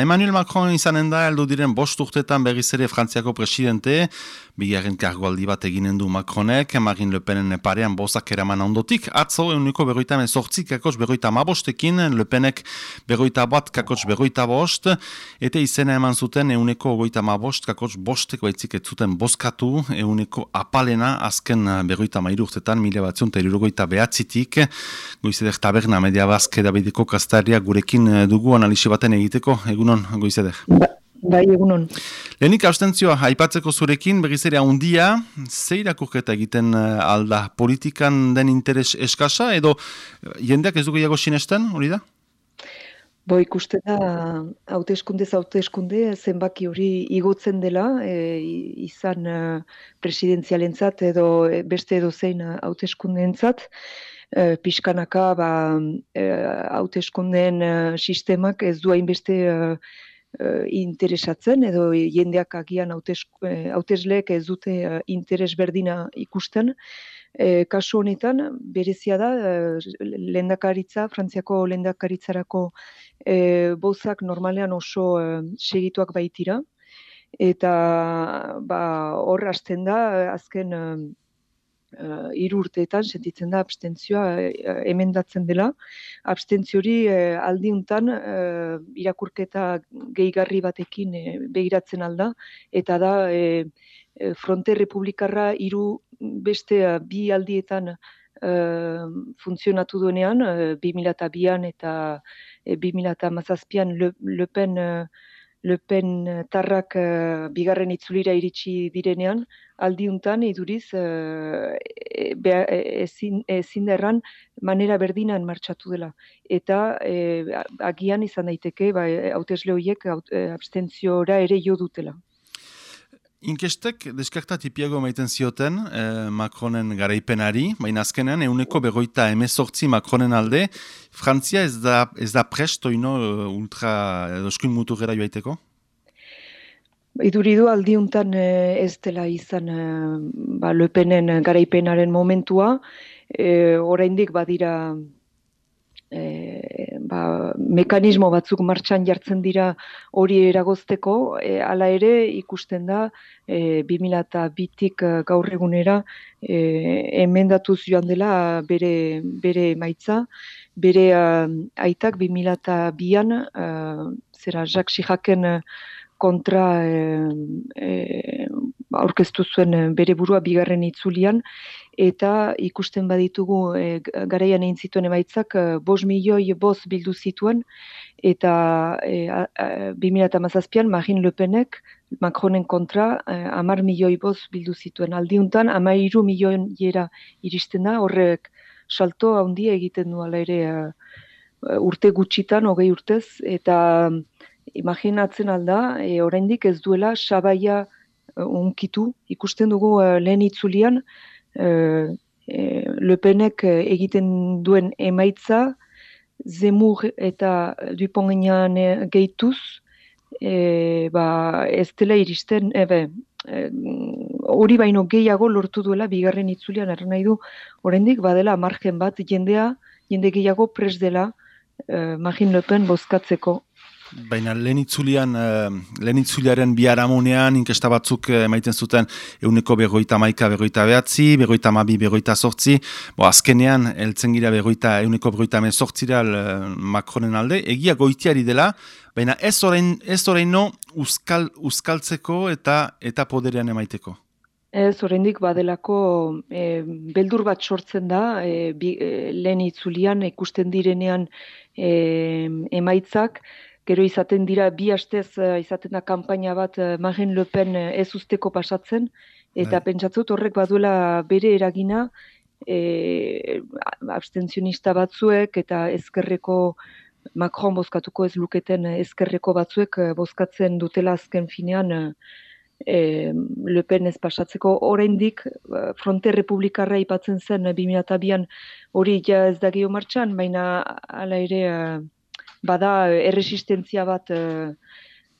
Emmanuel Macron izanen da, eldu diren bost urtetan berriz ere Frantziako presidente, bigarren kargoaldi bat eginen du Macronek, Marine Le Penen parean bozak eraman ondotik, atzo euniko berroita hemen sortzi kakotx berroita mabostekin, Le Penek berroita bat kakotx berroita bost, eta izena eman zuten euneko berroita mabost kakotx bostek baitzik ez zuten bozkatu, euneko apalena azken berroita mairu urtetan, mila batzion eta behatzitik, goizedek taberna media bazke dabideko kastaria gurekin dugu analisi baten egiteko, egun egunon, goizeder. Ba, bai, egunon. Lehenik austentzioa haipatzeko zurekin, begizere handia, ze irakurketa egiten eh, alda politikan den interes eskasa, edo eh, jendeak ez dugu sinesten, hori da? Bo ikusten da, hauteskunde hauteskunde zenbaki hori igotzen dela, e, izan presidenzialentzat edo beste edo zein hauteskundeentzat, e, pixkanaka ba, e, hauteskundeen e, sistemak ez du hainbeste e, e, interesatzen edo jendeak agian hautesleek ez dute interes berdina ikusten. E, kasu honetan, berezia da, e, lendakaritza, Frantziako lendakaritzarako e, bozak normalean oso e, segituak baitira. Eta ba, hor hasten da, azken uh, hiru urteetan sentitzen da abstentzioa uh, emendatzen dela. Abstentzio hori uh, aldiuntan uh, irakurketa gehigarri batekin uh, begiratzen alda eta da uh, fronte republikarra hiru beste uh, bi aldietan uh, funtzionatu duenean, uh, 2002an eta uh, 2017an Le, Le Pen Le Pen eh, tarrak uh, bigarren itzulira iritsi direnean, aldiuntan iduriz uh, ezin, ezin derran manera berdinan martxatu dela. Eta agian izan daiteke, ba, hautesle horiek abstentziora ere jo dutela. Inkestek deskarta tipiago maiten zioten eh, Macronen garaipenari, baina azkenean euneko begoita emezortzi Macronen alde, Frantzia ez da, ez da presto ino eh, ultra edo eskuin mutu gara joaiteko? Iduridu aldiuntan eh, ez dela izan ba, lepenen garaipenaren momentua, e, oraindik badira e, ba, mekanismo batzuk martxan jartzen dira hori eragozteko, e, ala ere ikusten da e, 2002tik e, gaur egunera e, emendatuz joan dela bere, bere maitza, bere aitak 2002an zera Jacques Chiracen kontra e, e, aurkeztu zuen bere burua bigarren itzulian eta ikusten baditugu e, garaian egin zituen emaitzak e, bos milioi boz bildu zituen. Eta e, 2008an Marine Le Penek Macronen kontra e, amar milioi boz bildu zituen. Aldiuntan ama iru milioiera iristen da. Horrek salto handia egiten du ere e, urte gutxitan, hogei urtez, eta imaginatzen alda, e, oraindik ez duela sabaia e, unkitu, ikusten dugu lehen itzulian, uh, Lepenek egiten duen emaitza, Zemur eta Dupongenean gehituz, e, ba, ez dela iristen, ebe, hori baino gehiago lortu duela bigarren itzulian erren nahi du, oraindik badela margen bat jendea, jende gehiago pres dela uh, Marine Le Pen bozkatzeko Baina lehen itzulian, uh, lehen itzuliaren biharamunean, inkesta batzuk uh, emaiten zuten euneko begoita maika begoita behatzi, begoita mabi begoita sortzi, bo azkenean, eltzen gira begoita, euneko begoita men sortzira uh, Macronen alde, egia goitiari dela, baina ez orain, ez orain no, uskal, uskaltzeko eta eta poderean emaiteko. Ez oraindik badelako e, beldur bat sortzen da, e, bi, lehen itzulian ikusten direnean e, emaitzak, gero izaten dira bi astez uh, izaten da kanpaina bat uh, Marine Le Pen uh, ez usteko pasatzen eta bai. pentsatzut horrek baduela bere eragina e, abstentzionista batzuek eta ezkerreko Macron bozkatuko ez luketen ezkerreko batzuek bozkatzen dutela azken finean e, Le Pen ez pasatzeko oraindik fronte republikarra ipatzen zen 2002an hori ja ez da gehiago martxan, baina hala ere bada eh, erresistentzia bat uh,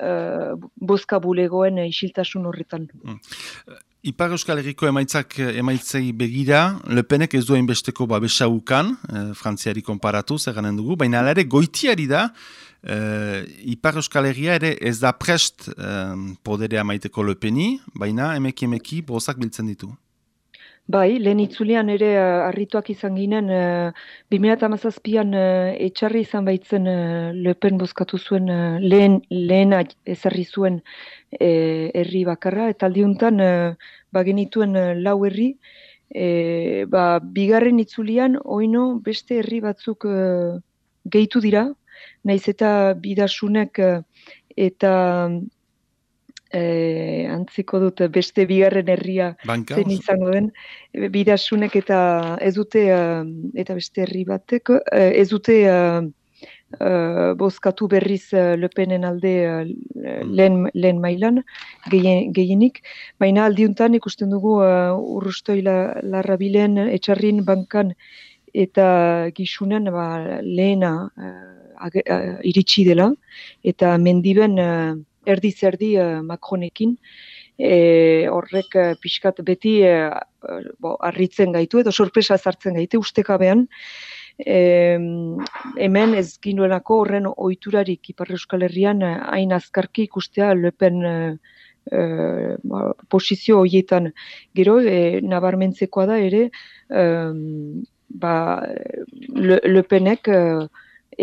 uh, bozka bulegoen isiltasun horretan. Mm. Ipar Euskal Herriko emaitzak emaitzei begira, Lepenek ez duen besteko babesa ukan, eh, frantziari konparatu, zerganen dugu, baina alare goitiari da, Uh, Ipar Euskal Herria ere ez da prest um, poderea maiteko lepeni, baina emeki emeki bozak biltzen ditu. Bai, lehen itzulean ere uh, arrituak izan ginen, uh, 2008an uh, etxarri izan baitzen uh, lepen bozkatu zuen uh, lehen, lehen ezarri zuen herri bakarra, eta aldiuntan uh, bagenituen lau herri, uh, ba, bigarren itzulean oino beste herri batzuk uh, gehitu dira, naiz eta bidasunek eh, eta e, antziko dut beste bigarren herria Banka, zen izango den. Bidasunek eta ez dute eh, eta beste herri batek ez dute Uh, bozkatu berriz uh, lepenen alde uh, lehen, lehen mailan gehienik. Baina aldiuntan ikusten dugu uh, urrustoi la, larrabilen etxarrin bankan eta gisunen ba, lehena iritsi dela, eta mendiben uh, erdi zerdi uh, Macronekin, e, horrek uh, pixkat beti uh, gaitu, edo sorpresa zartzen gaite ustekabean, e, hemen ez ginuelako horren oiturarik Ipar Euskal Herrian hain azkarki ikustea lepen uh, uh, posizio horietan. Gero, e, nabarmentzekoa da ere, um, ba, lepenek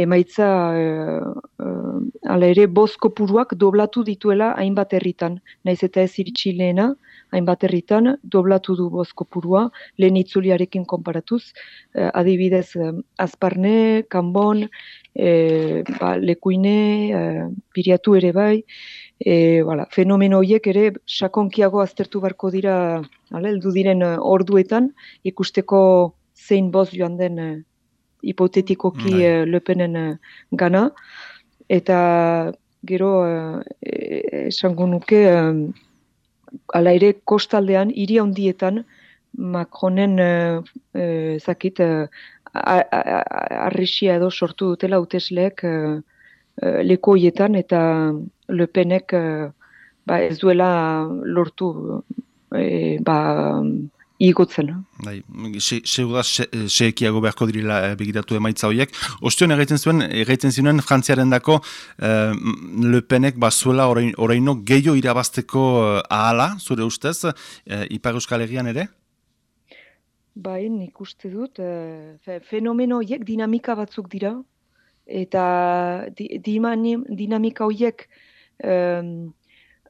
emaitza e, ala ere bozko puruak doblatu dituela hainbat herritan. Naiz eta ez iritsi lehena, hainbat herritan doblatu du bozko purua, lehen itzuliarekin konparatuz. E, adibidez, azparne, kanbon, e, ba, lekuine, e, piriatu ere bai, e, voilà, fenomeno horiek ere sakonkiago aztertu barko dira, ala, diren orduetan, ikusteko zein boz joan den hipotetikoki bai. uh, lepenen uh, gana. Eta gero uh, esango nuke uh, ala ere kostaldean, hiri handietan Macronen uh, uh, zakit uh, arrisia edo sortu dutela utesleek uh, uh, lekoietan eta lepenek uh, ba, ez duela lortu uh, ba, igotzen. Bai, segura seekiago beharko dirila e, begiratu emaitza horiek. Ostion egiten zuen, egiten zuen frantziaren dako e, Le Penek bazuela oraino gehiago irabazteko e, ahala, zure ustez, e, Ipar Euskal Herrian ere? Bai, nik uste dut, e, fenomeno horiek dinamika batzuk dira, eta di, dinamika horiek uh,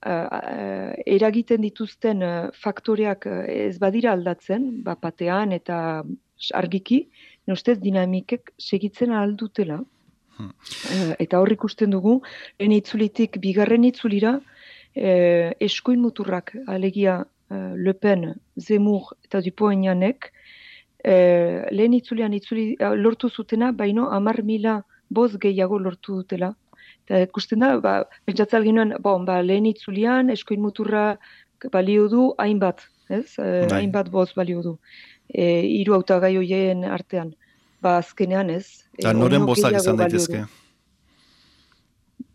eragiten dituzten uh, faktoreak ez badira aldatzen, bapatean eta argiki, ustez dinamikek segitzen aldutela. Hmm. eta hor ikusten dugu, lehen itzulitik bigarren itzulira, uh, eskuin muturrak, alegia uh, Le Pen, Zemur eta Dupoenianek, uh, lehen itzulian itzuli, lortu zutena, baino amar mila boz gehiago lortu dutela. Eta ikusten da, ba, pentsatzal ginoen, bon, ba, lehen itzulian, eskoin muturra balio du, hainbat, ez? E, hainbat boz balio du. E, iru auta gai hoien artean. Ba, azkenean, ez? Eta noren bozak izan daitezke?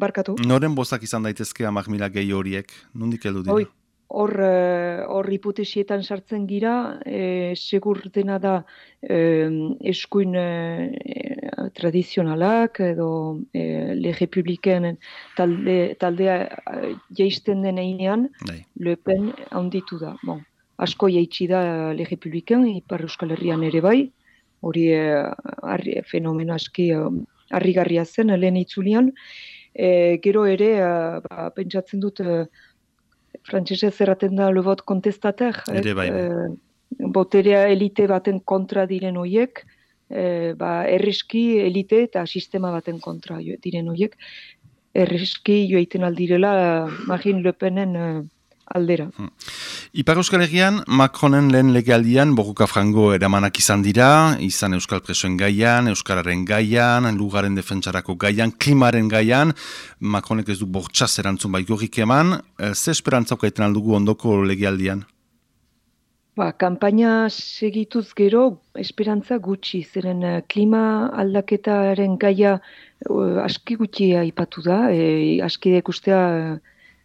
Barkatu? Noren bozak izan daitezke amak mila gehi horiek? Nundik edu dira? Hor eh, hor hipotesietan sartzen gira, e, segur dena da e, eskuin tradizionalak edo e, le republiken talde, taldea jaisten den einean, bai. Le Pen handitu da. Bon, asko jaitsi da le republiken, ipar euskal herrian ere bai, hori e, fenomeno aski harrigarria zen lehen itzulian, e, gero ere, ba, pentsatzen dut, frantzesez erraten da lebot kontestater. Ere bai. E, boterea elite baten kontra diren hoiek, e, ba, erreski elite eta sistema baten kontra diren hoiek, erreski joeiten aldirela Marine Le Penen aldera. Hmm. Ipar Euskal Herrian, Macronen lehen legealdian borroka frango eramanak izan dira, izan Euskal Presoen gaian, Euskararen gaian, lugaren defentsarako gaian, klimaren gaian, Macronek ez du bortxaz erantzun bai gorrik eman, eh, ze esperantzauka eten aldugu ondoko legealdian? Ba, kampaina segituz gero, esperantza gutxi, zeren uh, klima aldaketaren gaia uh, aski gutxia ipatu da, e, aski dekustea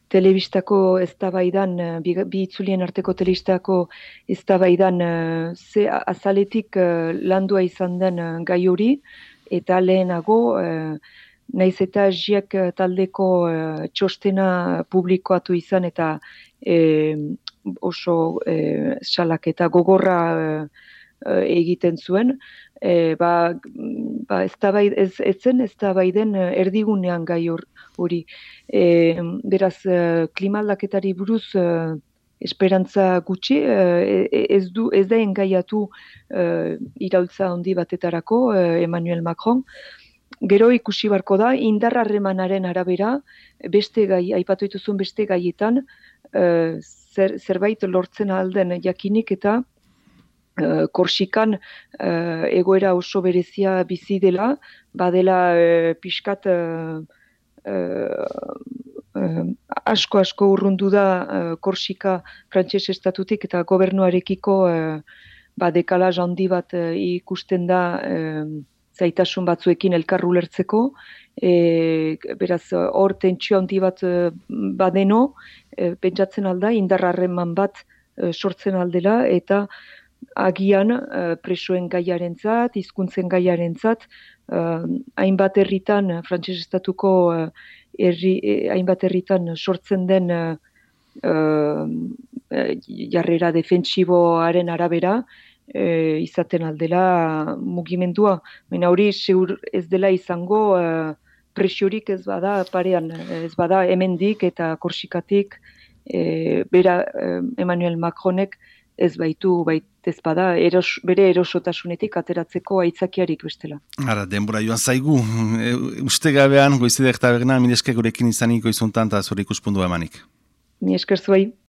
telebistako eztabaidan eh, bi, bi itzulien arteko telebistako eztabaidan uh, ze azaletik uh, landua izan den gai hori. Eta lehenago naiz eta jiak taldeko txostena publikoatu izan eta oso e, salak eta gogorra egiten zuen, e, ba, ba ez, bai, ez, ez zen ez da den erdigunean gai hori. E, beraz, klimaldaketari buruz esperantza gutxi, ez, du, ez da engaiatu e, iraultza handi batetarako Emmanuel Macron, Gero ikusi barko da, indarrarremanaren arabera, beste gai, aipatu dituzun beste gaietan, zer, zerbait lortzen alden jakinik eta uh, korsikan uh, egoera oso berezia bizi dela, badela uh, pixkat uh, asko asko urrundu da uh, korsika frantses estatutik eta gobernuarekiko uh, ba, dekala jandi bat ikusten da zaitasun batzuekin elkarru lertzeko, e, beraz, hor tentsio handi bat badeno, e, pentsatzen alda, indarrarreman bat e, sortzen aldela, eta agian e, presoen gaiaren zat, izkuntzen gaiaren zat, e, hainbat herritan, frantses estatuko herri, hainbat herritan sortzen den jarrera defentsiboaren arabera, e, izaten aldela mugimendua. Baina hori ez dela izango e, presiorik ez bada parean, ez bada hemendik eta korsikatik e, bera e, Emmanuel Macronek ez baitu bait ez bada eros, bere erosotasunetik ateratzeko aitzakiarik bestela. Ara, denbora joan zaigu, e, uste gabean, goizidek taberna, midezke gurekin izaniko izuntan eta zure ikuspundu emanik. Mi esker zuai.